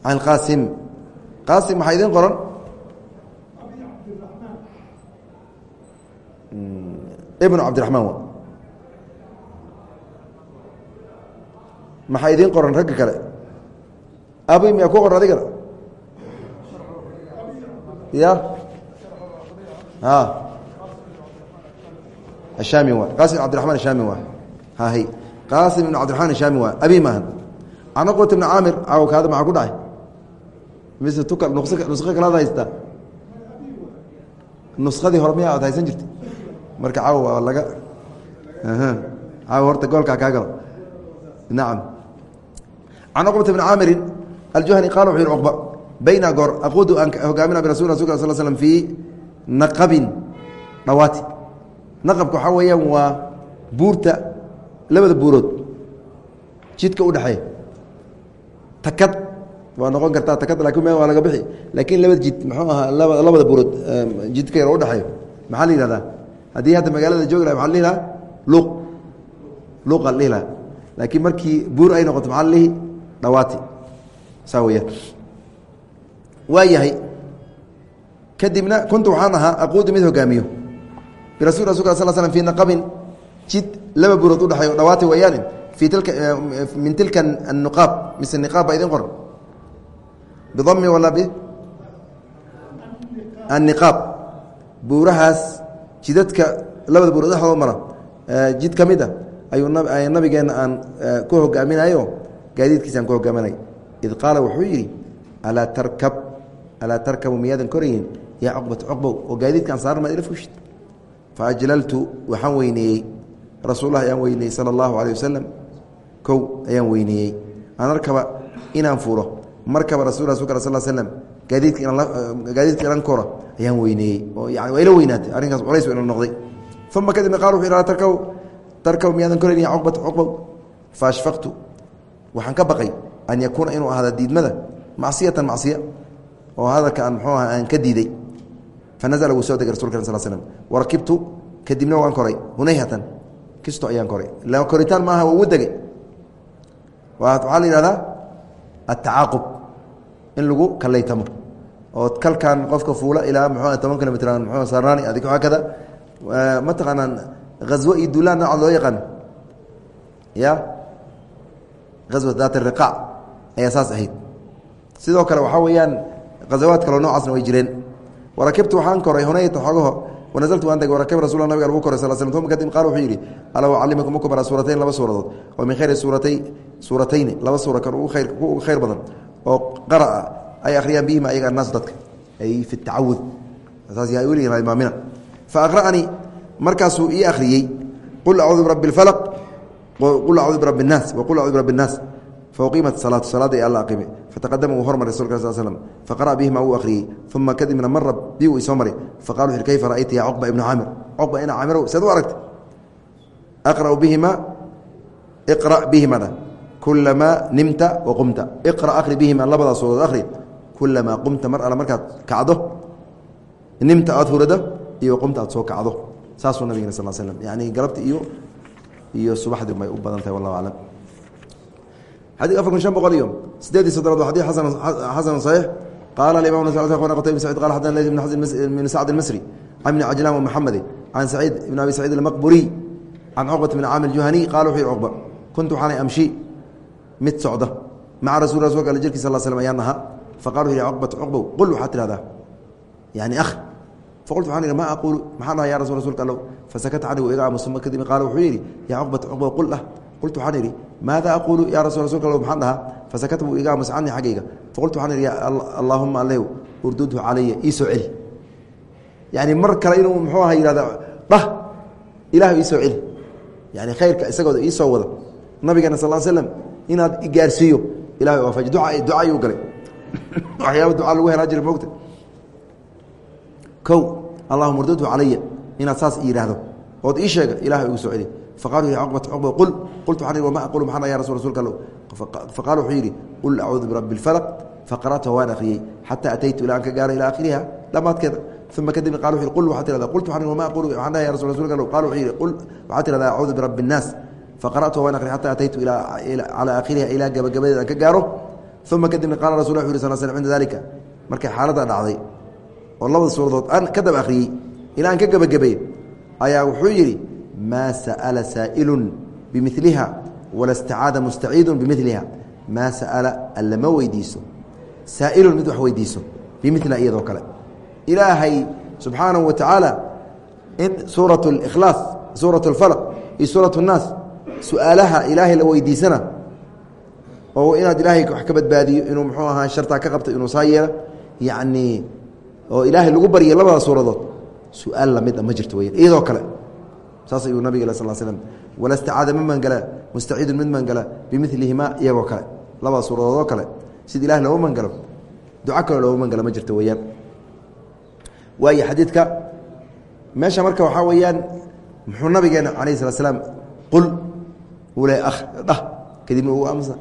can qaasim qaasim maxaa idiin qoran ibnu cabdiraxmaan wa. Maxaa idiin qoran ragga kale? Abi miyaa ku qoran adigana? Ya? A ashami wa. Qasim cabdiraxman ashami wa. Hahy qaasim ibn cabdiraxman ashami waa abi maahan can aqwat ibni caamir caaw kaada maxaa ku dhacay mise tu nusko kalaad haystaa nuskadii hore miya aad haysan jirta marka caaw waa laga caaw horta goolkaa kaa galo nacam can cuqbata bni caamirin aljuhani qala wuxu yihi cuqba bayna goor aqudu aan hogaamina birasul rasulka sal slm fii naqabin dhawaati naqabka waxaa weeyaan waa buurta labada buurood. Jidka udhexeeya takad waa noqon kartaa takad laakiin waa laga bixi. Laakiin labada jid muxuu ahaa labada buurood jidka yar udhexeeyo maxaa la yihahdaa haddii hadda magaalada joogi laha maa la dhihi lahaa luuq luuqa la dhihi laakiin markii buur ay noqoto maxaa la dhihi dhawaati. Saa weyaan waa yahay kadibna kuntu waxaan ahaa aquudu mid hogaamiyo. Birasul rasulka sal slm fii naqabin. Jid laba buurood udhexeeyo dhawaati weeyaane fii tilka min tilka annuqaab mise niqaab baa idin qoran bidami wala b anniqaab buurahaas jidadka labada buurood dhexdoo mara jid ka mid a ayuu nabigeena aan ku hogaaminayo gaadiidkiisaan ku hogaaminay id qaala wuxuu yidhi alaa tarkab alaa tarkabu miyaadan koraynin yaa cuqbat cuqbow oo gaadiidkaan saaran maad ila fushid faajlaltu waxaan weyneeyey rasuullah ayaan weyneeyey sala allahu alayh wasalam kow ayaan weyneeyey aan arkaba inaan fuulo markaba rasul rasulka sal slm gaadiidka kora ayaan weyneeyey waa ila weynaatay. Arrinkaas culays ila noqday. Uma kadibna qaal wuxu yidhi tarkaw tarkaw miyaadan korayn ya cuqbat cuqbow faashfaqtu waxaan ka baqay an yakuuna inuu ahaada diidmada macsiyatan macsiya oo hadalka aan mxuu aha aan ka diiday. Fanazla wuu soo degay rasulka sal slm warakibtu kadibna waan koray hunayhatan kisto ayaan koray. Koritaan maaha ugu degay. Waxaa la yihahdaa atacaaqub in lagu kalaytamo oo kalkan qofka fuula ilaa mxu toban kilomitr mxu sarnaani adig kada ma taqaanaan haswo iyo duulaan nooca loo yaqaan? Ya? Haswa daat riqaac ayaa saas ahayd. Sidoo kale waxaa weeyaan hazawaad kaloo noocaasna way jireen. Warakibtu waxaan koray hunayata xoogaho wanazaltu waan degay warakib rasul nabiga lagu koray sal slm uma kadib qaal wuxuu yidhi alaa ucallimakum uku bara suuratayn laba suuradood. Oo min khayri suuratay suuratayni laba suura kan ugu khayr badan oo qara'a ay akhriyaan bihima ayaga annaas dadka ay fi tacawud saas yaa weligiin imaamina fa aqra'anii markaasuu ii akhriyey qul acuudu birabbi اlfalq qul acuudu birabbi الnaas waqul acuudu birabbi الnaas fauqiimat salaatu salaada ee alla aqime fataqadama wuu hormaray rasulka sal slm faqara'a bihima wuu akhriyey uma kadibna mara bi uu isoo maray faqala wuxu kayfa ra'ayta ya cuqba ibna caamir cuqba ina caamirow seed u aragta aqra'u bihima iqra' bihimada kulamaa nimta waqumta iqra akhri bihima labadaa suuradood akhri kulamaa qumta mar alla markaad kacdo nimta aad hurado iyo qumta aad soo kacdo. Saasuu nabigena sal slm yani galabta iyo iyo subaxdun bay u badan tahay wallah aclam xadii afar kun shan boqol iyo sideedii soddonaad waa xadii xasan saxiix qaala alimam qtay bn sacid qala xadana lays bn sacd almasri can bni cajlaan wamaxamedi can saciid ibn abi saciid almaqburiy can cuqbat bn caamir juhaniy qaala wuxuu yihi cuqba kuntu waxaanay amshi mid socda. Maca rasu rasuulka all jirkiisa sal slm ayaan ahaa faqaalu ya cqbat cqbow qul waxaad tidhahdaa yani ah faqultu waxaan ihi maa aquulu maxaan dhaha ya rasul rasulka allow fasakata cani iga aamusa kadib qaala wuxuu yidhi ya cqbat cqbow qul ah qultu waxaan idhi maada aquulu ya rasul rasulka allow maxaan dhahaa fasakata wuu iga aamusa cani xaggayga faqultu waxaan idhi allaahuma aleu urdudhu calaya ii soo celi. Yani mar kale inuu muxuu aha yihahda dhah ilaahu ii soo celi. Yani khayrka isagooda ii soo wada nabigeena sal slam inaad igaarsiiyo ilahay waafaji du ayuu galay. Waxyaaba duca lagu helaa jira moogta kow allahuma urdadhu calaya inaad saas yidhaahdo ood ii sheega ilahay ugu soo faqaalu ya cuqbat cuqba qul qultu waxaan ihi wama aqulu maxaan ya rasul rasulka allow. Faqaala wuxuu yidhi qul acuudu birabbi اlfalaq faqara'ta waan akhriyey xataa ataytu ilaa aan ka gaaray ilaa akhiriha dhammaadkeeda. Uma kadib qal wu qul waxaa tirahdaa qultu waxaan ihi wama aqulu waxaan ya rasul rasulka allow. Qaala wuxuu yidhi qul waxaad tirahdaa acuudu birabbi اnnaas faqara'tuha waan akhriy xataa ataytu calaa akhiriha ilaa gabagabadeeda aan ka gaaro uma kadibna qala rasul wuxu yiri sal slam cinda dalika markay xaaladda dhacday oo labada suuradood aan ka daba akhriyey ilaa aan ka gebagabeey ayaa wuxuu yidhi ma sa'ala saa'ilu bimiliha wala stacaada mustaciidu bimiliha maa sa'ala allama weydiiso saa'ilun mid wax weydiiso bimiliha iyadoo kale ilaahay subxaanahu wa tacaala in suurat اlikhlaas suurat اlfalq iyo suurat الnaas su'aalaha ilaahay la weydiisana oo inaad ilaahay wax ka badbaadiyo inuu muxuu ahaa shartaa ka qabto inuu saa yeelo yacnii oo ilaahay lagu barya labada suuradood su'aal la mid a ma jirto weya iyadoo kale saas ayuu nabig sal slm wala stacaada ma mangala mustaciidun mid mangala bimilihimaa iyagoo kale. Labada suuradoodoo kale sida ilah looma mangalo duco kale looma mangalo ma jirto weyaan waayo xadiidka meesha marka waxaa weeyaan muxuu nabigeena alayh slat slaam qul kadibna uu aamusa.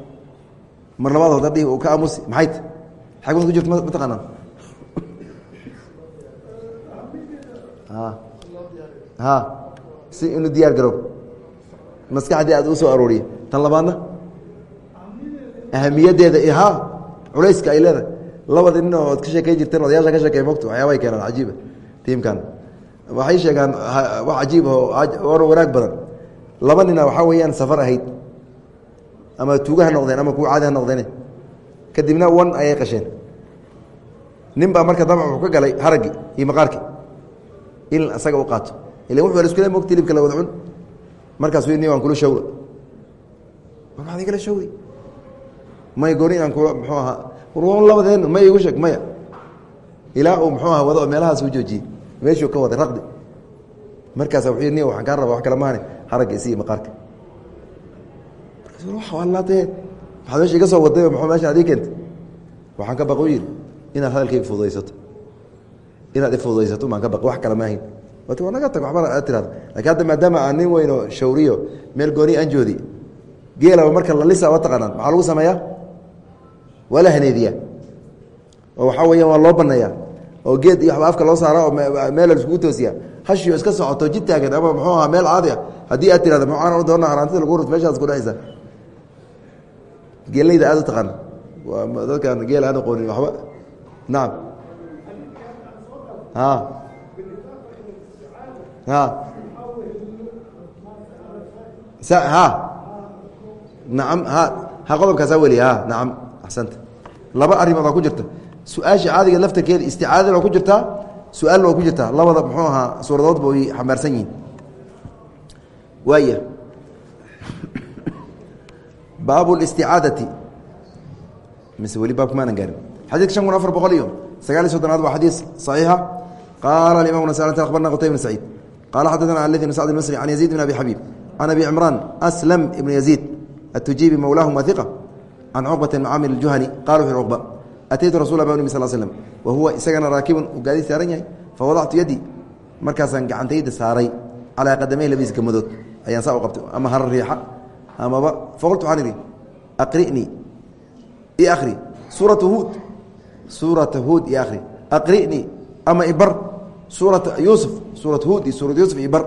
Mar labaad hoda dhihi uu ka aamusi. Maxayt xagmad ku jirto mataqaanaa ha si inuu diyaar garoob maskaxdii aad u soo arooriye tan labaadna? Ahamiyadeeda ha culayska ay leedahay. Labada nin ood ka sheekey jirteen odayaasha ka sheekey mogto waxyaabay keenaan cajiiba tiimkan waxay sheegaan wax cajiib oo wanaag badan laba nina waxaa weeyaan safar ahayd. Ama tuuga ha noqdeen ama kuwa caadi ha noqdeen. Kadibna wan ayay qasheen. Nin baa marka dabc wuxuu ka galay haraggii iyo maqaarkii in isaga u qaato. Ila wuxuu isku leey mogta hilibka la wada cun. Markaas ni waan kula shawra maxaad igala shawri may gooni aan kula muxuu ahaa? War labadeen may igu sheeg maya. Ilaa uu muxuu aha wado oo meelahaas u joojiyey. Meeshuu ka waday raqdi. Markaasa wuxuu ni waxaan kaa raba wax kale maahane haragga isi iyo maqaarka. Markaas wallaatee maxaad meesha iga soo waday muxuu meeshan adii keentay? Waxaan ka baqu yidhi inaad hadalkayga fududaysato. Inaad ifududaysato maan ka baqi wax kale maahayn waati waa tag waxbana aad tirahda laakiin hadda maadaama aan nin weyn oo shawriyo meel gooni aan joodi geelaba marka la lisa wa taqaanaan. Maxaa lagu sameeyaa? Waa la haneediyaa. Oo waxaa weeyaan waa loo baneeyaa oo geed iyo waxba afka loo saara oo meel la iskugu toosiya hashiyo iska socoto jid taagan ama muxuu ahaa meel caadi ah haddii aad tirahda muxaan doona haraantida lagu rut meeshaas ku dhexaysa geelayda aad u taqaana waa dadkan geel aan aqoonin waxba. Nacam a a naam ha. Ha qodobkaasaa weli ha. Nacam axsanta laba arrimood waa ku jirta. Su'aasha caadiga laftarkeeda isticaadada waa ku jirtaa su'aalna waa ku jirtaa labada muxuu ahaa suuradoodba way xambaarsan yihiin waaya baabu اlisticaadati mise weli baabka maanan gaarin xadidka shan kun afar boqol iyo sagaal iyo soddonaad waa xadiis صaxiixa qaala imam nas abarna qtay bn saciid qaala xadana alid bn sacd masri can yaziid bn abi xabiib can abi cimraan aslam ibn yaziid atujiibi mowlaahum wahiqa can cuqbata bn caamir اjuhani qala wuxu cuqba ataytu rasula ba nbi sal slm wa huwa isagana raakibun uu gaadi saaran yahay fawadactu yadii markaasaan gacantayda saaray calaa qadamey labadiisa gamadood ayaan saa u qabtay. Ama har riixa amaba faqultu waxaan idhi aqrinii i akri suurata huud suurata huud i akri aqrinii ama ibar suurata yuusuf suurat huud iyo suurat yuusuf ibar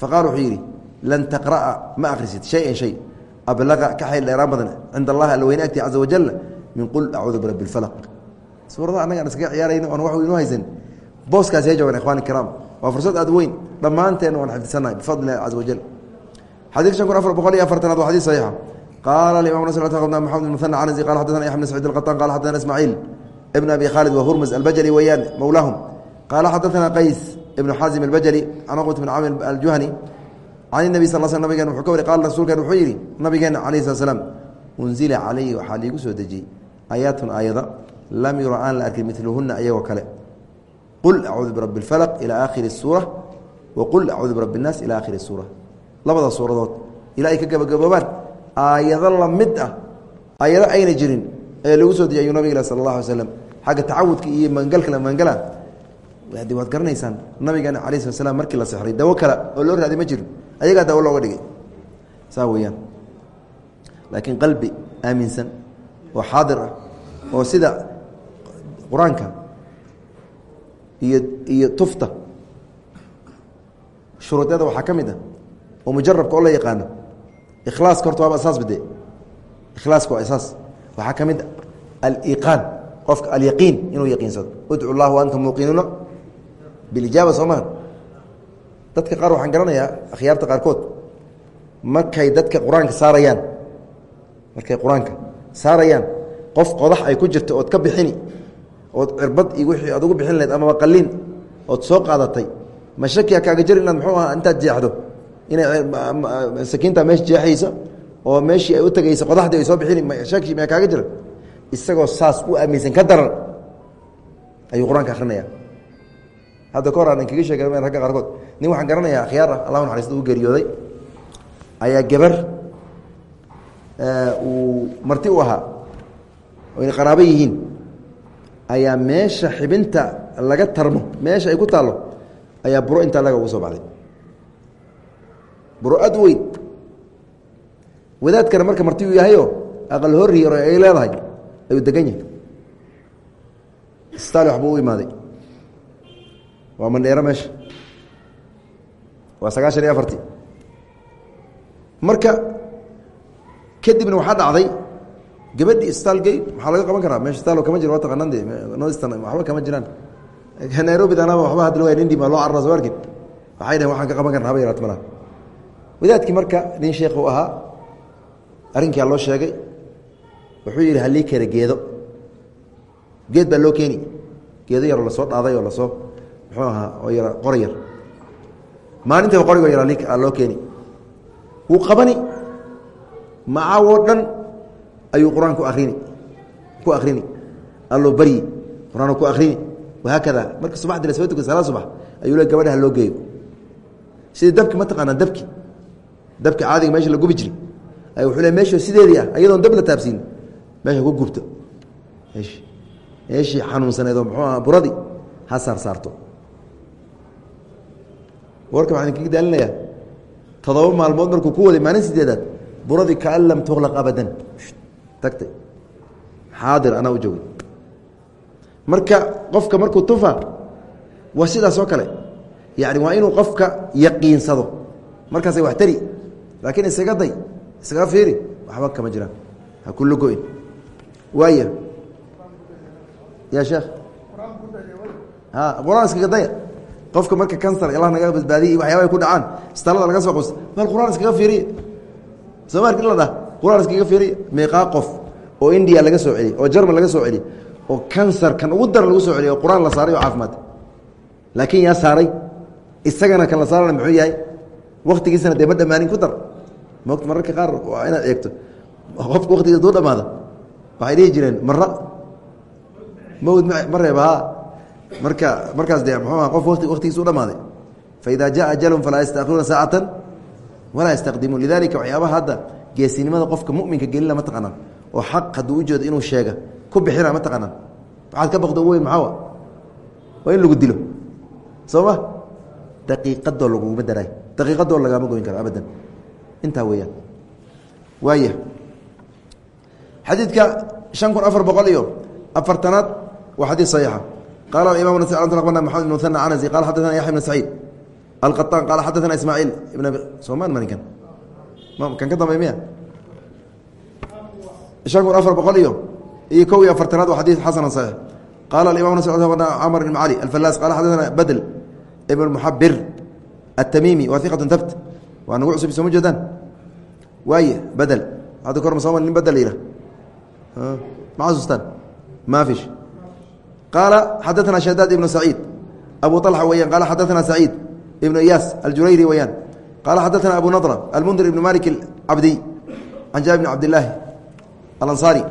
faqala wuxuu yidhi lan taqra'a ma akhrisid shay-an shay. Ablaqa ka xayl dheeraan badan cinda allahi alla weyne agti caza wajal min qul acuudu birabbi اlfalaq suuradaha annaga aan iskaga ciyaarayno oon wax inoo haysan. Booskaas hee joogan ikhwani kiraam waa fursad aad weyn. Dhammaanteen waan xifdisanahay bifadli caza wajal xadii shan kun afar boqol iyo afartanaad waa xadii saxiixa ah. qaala imam na maxamed bin muhana anasi qala xadana yaxmed bin sacid alqataan qala xadana ismaaciil ibn abi khaalid wa hurmuz albajali weyaan mowlaahum qaala xadaana qays ibnu xaazim albajali can uqbat bin camir aljuhani can inabi sal sl nabigeen wuxuu ka wari qaala rasuulkeen wuxuu yidhi nabigeena calayhi slat slam unzila calayhi waxaa liigu soo dejiyey aayaatun aayada lam yura aan la arkin miluhuna ayagoo kale qul acuudu birabbi الflq ilى akhiri الsuurة wqul acuudu birabbi الnaas ilى akhiri الsuurة labada suuradood ilaa ay ka gabagaboobaan aayado la mid ah aayado ayna jirin ee lagu soo dejiyay ayuu nabig sal اlah alay slam xagga tacawudka iyo magangalka la magangala de waad garanaysaan nabigeena ala slat slam markii la sexray dawo kale oo loo raaday ma jiro ayagaa dawo looga dhigay saa weyaan laakiin qalbi aaminsan oo xaadir ah oo sida qur-aanka iyo iyo tufta. Shuruudyada waxaa ka mid ah oo mujarabka oo la yaqaano ikhlaaska horta waaba asaas bade ikhlaaska waa asaas. Waxaa ka mid a aliqaan qofka alyaqiin inuu yaqiinsado. Udcu llah wa antum bilijaaba soo dadka qaar waxaan garanayaa akhyaarta qaarkood markay dadka qur'aanka saarayaan markay qur'aanka saarayaan qof qodax ay ku jirto ood ka bixini ood cirbad iyo wixii aad ugu bixin lahayd amaba qaliin ood soo qaadatay ma shakiya kaaga jir inaad muxuu aha intaad jeexdo inay sakiinta meesha jeexaysa oo meeshii ay u tegaysa qodaxdii ay soo bixini shaki ma kaaga jira? Isagoo saas u aaminsan ka daran ayuu qur'aanka akrinaya hadda kahor aan kaga sheega ragga qaarkood nin waxaan garanayaa akhyaar ah allah naxariista u geeriyooday. Ayaa gabar uu marti u ahaa oo inay qaraabo yihiin ayaa meesha xibinta laga tarmo meesha ay ku taallo ayaa buro intaa laga ugu soo baxday. Buro aad weyn. Wadaadkana marka marti uu yahayo aqal hor yaro ay leedahay ayuu degan yahay. Staali waxbuu u imaaday. Waa mandheero meesha. Waa sagaashan iyo afartii marka kadibna waxaa dhacday gabadhii staalgey maxaa laga qaban karaa? Meesha staalo kama jiro waa taqaanaan de northern waxba kama jiraan. Nairobi danaba waxba hadda nindi baa loo carara soo arkin waxay dhahen waxaan ka qaban karna haba yaraat malaha wadaadkii marka nin sheekhu ahaa arrinkaa loo sheegay wuxuu yidhi halii kara geedo. Geed baa loo keeni geedo yaroo la soo dhaaday oo la soo muxuu ahaa oo yar. Qora yar maalintaba qorigo yar loo keeni wuu qabani macawoo dhan ayuu qur'aan ku akrini alloo baryi qur'aan ku akrini wahaakada marka subaxdii la soo tukan salaad subax ayuu le gabadhaha loo geeyo. Sida dabki ma taqaanaa dabki. Dabki caadiga meesha la gubi jiri ay wuxuu le meesha sideedii ah ayadoon dab la taabsiin meesha ku gubto. Meeshi meeshii xanuunsaneedoo muxuu aha buradii ha saar saarto. Warka waxaan kaga daalinayaa todoba maalmood markuu ku waday maalin sideedaad buradii kaan lam tuklaq abadan tagtay xaadir anaa u joogay marka qofka markuu tufa waa sidaas oo kale. Yani waa inuu qofka yaqiinsado. Markaasay wax tari. Laakiin isaga day isaga fiiri waxba kama jiraan. Ha kullo go-in. Waaya ya sheekh. Qur'aan iskaga daya. Qofka marka kansar ilah naga badbaadiya waxyaaba ku dhacaan. Istaalada laga soo qos bal qur'aan iskaga fiiriya soo marki la dhah qur'aan iskaga fiiriya meeqaa qof oo indiya laga soo celiy oo jerman laga soo celiy oo kansar kan ugu daran lagu soo celiy oo qur'aan la saaray oo caafimaad. Laakiin yaa saaray isagana kan la saarana muxuu yahay? Waktigiisana dee ma dhammaanin ku dar. Mogt mararka qaar waa inaad eegto qofka waktigiisa duu dhamaada waxay dhihi jireen mara mawd ma reeba ha marka markaas dee muxuu aha qof wati waktigiisa u dhamaaday faida jaa ajalhum falaa yastakiruuna saacata walaa yastaqdimuun. Lidalika waxyaabaha hadda geesinimada qofka muminka gelina ma taqaanaan oo xaq hadduu u jeedo inuu sheega ku bixina ma taqaanaan waxaad ka baqdo wey maxaa waa? In lagu dilo. Soo ma daqiiqadoo laguguma daray. Daqiiqadoo lagaama goyn karo abadan. Intaa weeyaan. Waaya xadiidka shan kun afar boqol iyo afartanaad waa xadiid saxiixa. Qala imam maxamed ibn muana anasi qala xadaana yaxya ibn saciid. Alqaطaan qala xadaana ismaaciil ibn somaan maninkan kan ka dambe miya? Afar boqol iyo iyo ko iyo afartanaad waa xadii xasan saxiix qaala aimam camr ibn cali alfalas qala xadana badel ibn muxabir atamimi waa iqatu tabt waa nagu cusub sooma jeedaan waaye badel hadda korma sooma nin badel yira. Ma xasustaan maafish qaala xadaana shadaad ibnu saciid. Abu طalxa weyaan qaala xadaana saciid ibnu iyaas aljurayri weyaan qala xadana abu nadra almundir ibn malik cabdiy can jaabir bn cabdilaahi alansaari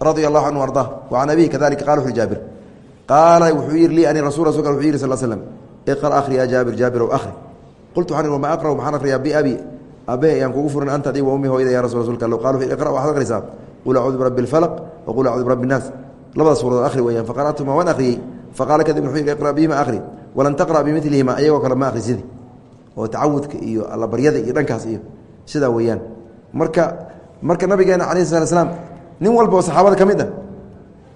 radia allahu canhu arda wa can abihi kadalika qala wuxu jaabir qaala wuxuu yidhi lii ani rasul rasulka wuxuu yidhi sal slm iqra akhri ya jaabir jaabirow akhri qultu waxaan ihi wama aqra'u maxaan akhriyaa biabi aabbahay ayaan kugu furin anta adiga wa ummi hooyada ya rasul rasulka low qala wuxu iqra waxaad akhrisaa qul acuudu birabbi alfalaq wa qul acuudu birabbi innaas labada suuradood akhri weeyaan faqara'tumaa waan akhriyey faqala kadib wuxuu yidhi iqra bihima akhri walan taqra bimidlihima iyagoo kale ma akhrisidi oo tacawudka iyo allabaryada iyo dhankaas iyo sidaa weeyaan. Marka marka nabigeena alayh slat slaam nin walba oo saxaabada ka mid a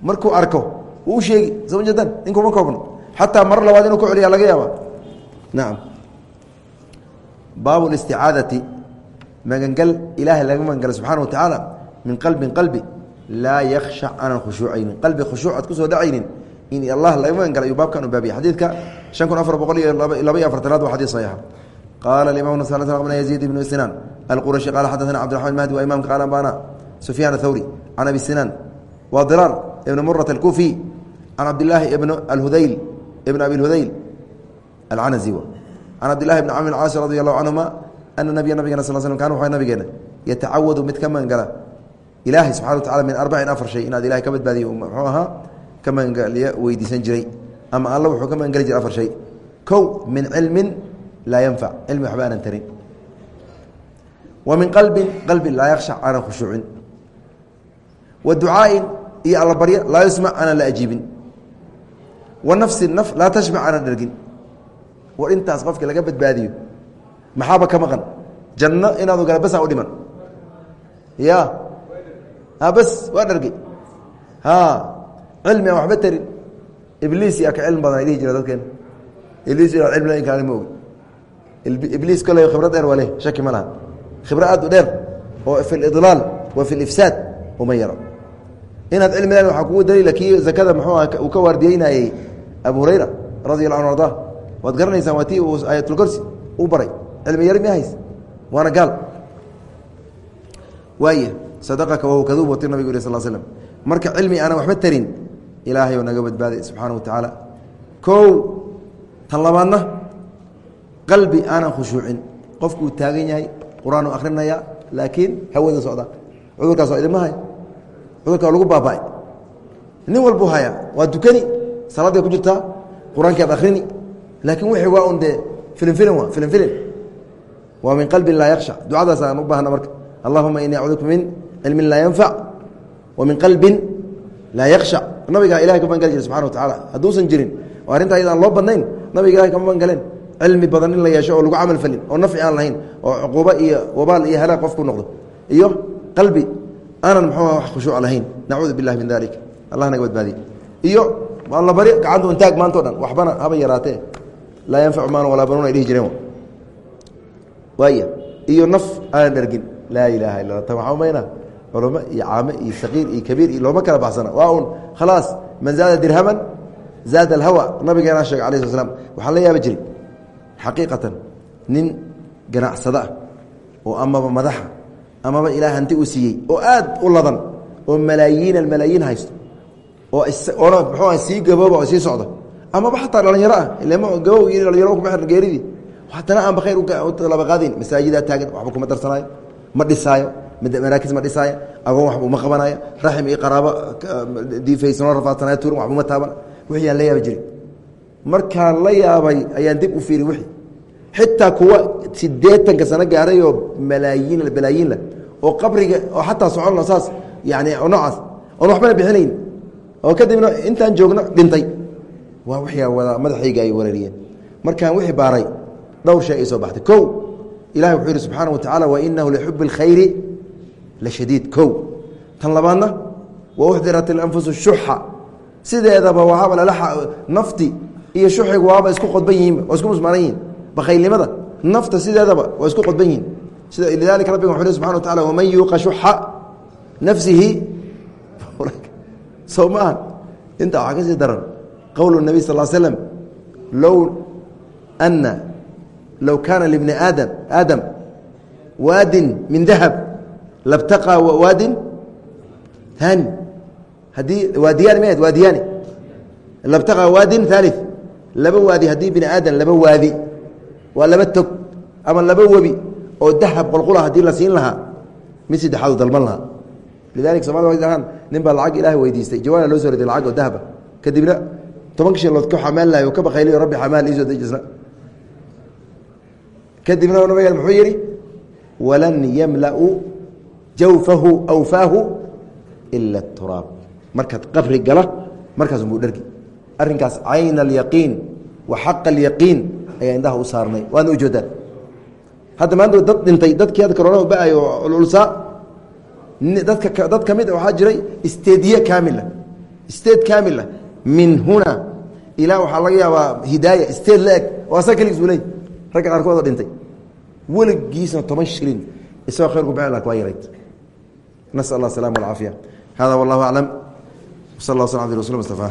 markuu arko wuu u sheegi soo jeedaan ninkuma koobno. Xataa mar labaad inuu ku celiya laga yaaba nacam baabu اlisticaadati magangal ilaahay laga magangala subxana wa tacaala min qalbin qalbi laa yakshac aanan khushuucaynin. Qalbi khushuuc aad ku soo dhacaynin in allah laga magangala ayuu baabkan u baabiya xadiidka shan kun afar boqol iyo laba iyo afartanaad waa xadiid saxiixa qaala imam bn yaziid ibnu sinaan alqurashi qala xadaثna cbdiraxman mahdi waa imamka qaala ambana sufyaan athawri can abi sinaan wa diraar ibn murat alkufi can cabdilaahi ibn alhudayl ibn abi lhudayl alcanazi can cabdilahi bn camr caas radi allahu canhuma ana nabiya nabigena sal sl kan wuxuu nabigeena yatacawadu mid ka magangala ilaahay subxana wa tacala min arbacin afar shay inaad ilahay ka badbaadiyo muxuu ahaa ka magangaliya weydiisan jiray ama alla wuxuu ka magangeli jiray afar shay kow min cilmin laa yanfac cilmi waxba aanan tarin wa min qalbin qalbi laa yakshac aanan khushuucin wa ducaain iyo allabarya laa yusmac aanan la ajiibin wa nafsin naf laa tashbac aanan dhergin war intaas qofka laga badbaadiyo maxaaba ka maqan janno inaadu gala basa u dhiman ya ha bas waa dhargey ha cilmi aan waxba tarin ibliis yaa ka cilmi badan ay dhihi jira dadkeena ibliis inaad cilmi lain kaana ma ogi ibliis koley khibrad dheer waa leh shaki ma laha. Khibro aad u dheer oo fi lidlaal wa fi lifsaad uma yaro. Inaad cilmi leed waxaa kugu daliila kii zakada muxuu uu ka waardiyeynayey abu hurayra radi allahu anu arda waad garanaysaan waa tii uu u baray. Cilmi yari mi hays waana gaal. Waaya sadaqaka wahuwa kaduub wati nabigu yiri sal slm marka cilmi aanan waxba tarin ilaahay oo naga badbaaday subxaana wa tacaala kow tan qalbi aanan khushuucin. Qofkuu taagan yahay qur'aanu akrinaya laakiin hawada socda. Cudurkaas waa idinma hay cudurka waa lagu baaba-ay. Nin walbuu haya waa dukani salaadday ku jirtaa qur'aankaad akrini laakiin wixii waa un dee filin filin waa filin filin. Waa min qalbin laa yakshac ducadaas aan u baahna marka. Allahuma ini acuduka min cilmin laa yanfac wa min qalbin laa yakshac nabigaa ilahay ka magan jira subxana wa tacaala hadduusan jirin. Oo arrintaa ayada aan loo badnayn nabiga ilahay kama magangaleen cilmi badan in la yeesho oo lagu camal falin oo nafci aan lahayn oo cuquubo iyo wabaal iyo halaag qofku noqdo. Iyo qalbi aanan muxuu wax khushuuc lahayn. Nacuudu billahi min dalik allah naga badbaadiye iyo la bari gacantu intaag maantao dhan waxbana haba yaraatee. Laa yanfacu maal walaa banuun ay jireen. Waaya iyo naf aanan dhergin laa ilaaha illa ta waxaa umayna culamo iyo caame iyo saqiir iyo kabiir iyo looma kala baxsana. Waa un khalaas man zaada dirhaman zaada alhawa nabigeena sheege alai sla slam waxaan la yaaba jiri xaqiiqatan nin ganacsado ah oo amaba madaxa amaba ilaah hanti uu siiyey oo aad u ladan oo malaayiin almalaayiin haysto oo oona muxuu ah sii gabooba oo sii socda amaba xataa dhalinyaro ah ilm gabow iyo dhalinyaro kuma xiran geeridii haddana aanba khayr laba qaadayn masaajidaa taagan waxba kuma darsanaayo ma dhisaayo maraakis ma dhisaayo agoon waxba uma qabanayo raxim iyo qaraabo diifaysanoo rafaadsanaayo tuuran waxba uma taaban wixii aan la yaaba jiri markaan la yaabay ayaan dib u fiiri wixii. Xitaa kuwa sideetanka sano gaaray oo malaayiin balaayiin leh oo qabriga oo xataa socon saas yani oo oon waxbana bixinayn oo kadibna intaan joogno dhintay. Waa wixii wada madaxayga ay wareeriyeen markaan wixii baaray dhowr shay ay soo baxtay kow ilahi wuxuu yihi subxaana wa tacaala wa inahu lixubi اlkhayri la shadiid. Kow tan labaadna wa uxdirat ilanfusu shuxa sideedaba waaba lala nafti iyo shuxigu waaba isku qodban yihiinba waa isku musmaaran yihiin bakaylnimada nafta sideedaba waa isku qodban yihiin sida lidalika rabbiga wuxu subxana wa tacala waman yuuqa shuxa nafsihi soo maaha intaa waxaa ka daran qowl الnabiy sal slm low ana low kaana libni aadam aadam waadin min dahab labtaqaa waadin haani haddii waadiyaani ma waadiyaani labtaqaa waadin haali laba waadi haddii bini aadam laba waadi waa laba tog ama laba webi oo dahab qolqula haddii la siin lahaa mid saddexaadu dalban lahaa. Way dhahaan nin baa lacag ilaah weydiistay. Jawaana loo soo riday lacag oo dahaba kadibna tobanka shilood ka xamaal lahay oo ka bakayliyo rabbi xamaal iisoo dejisna. Kadibna nabiga muxuu yidhi? Walan yamla'u jawfahu aw faahu ila turaab markaad qabri gala markaas unbuu dhergi arrinkaas cayna alyaqiin wa xaqa alyaqiin ayaa indhaha u saarnay. Waadna ujeedaan hadda maanta dad dhintay dadkii hadda corona ba'ay oo ululsaa dadka dad ka mid a waxaa jiray stediye kaamila. Sted kaamila. Min huna ilaa waxaa laga yaabaa hidaaya sted la eg. Oo asaga keligiis u leey ragga qaarkood oo dhintay. Weligiisna toban shilin isagoo khayrku bixi laha waa yarayd nasal allah asalama walcaafiya hada wallahu aclam. Wsal allah sl abdi rasul mustafa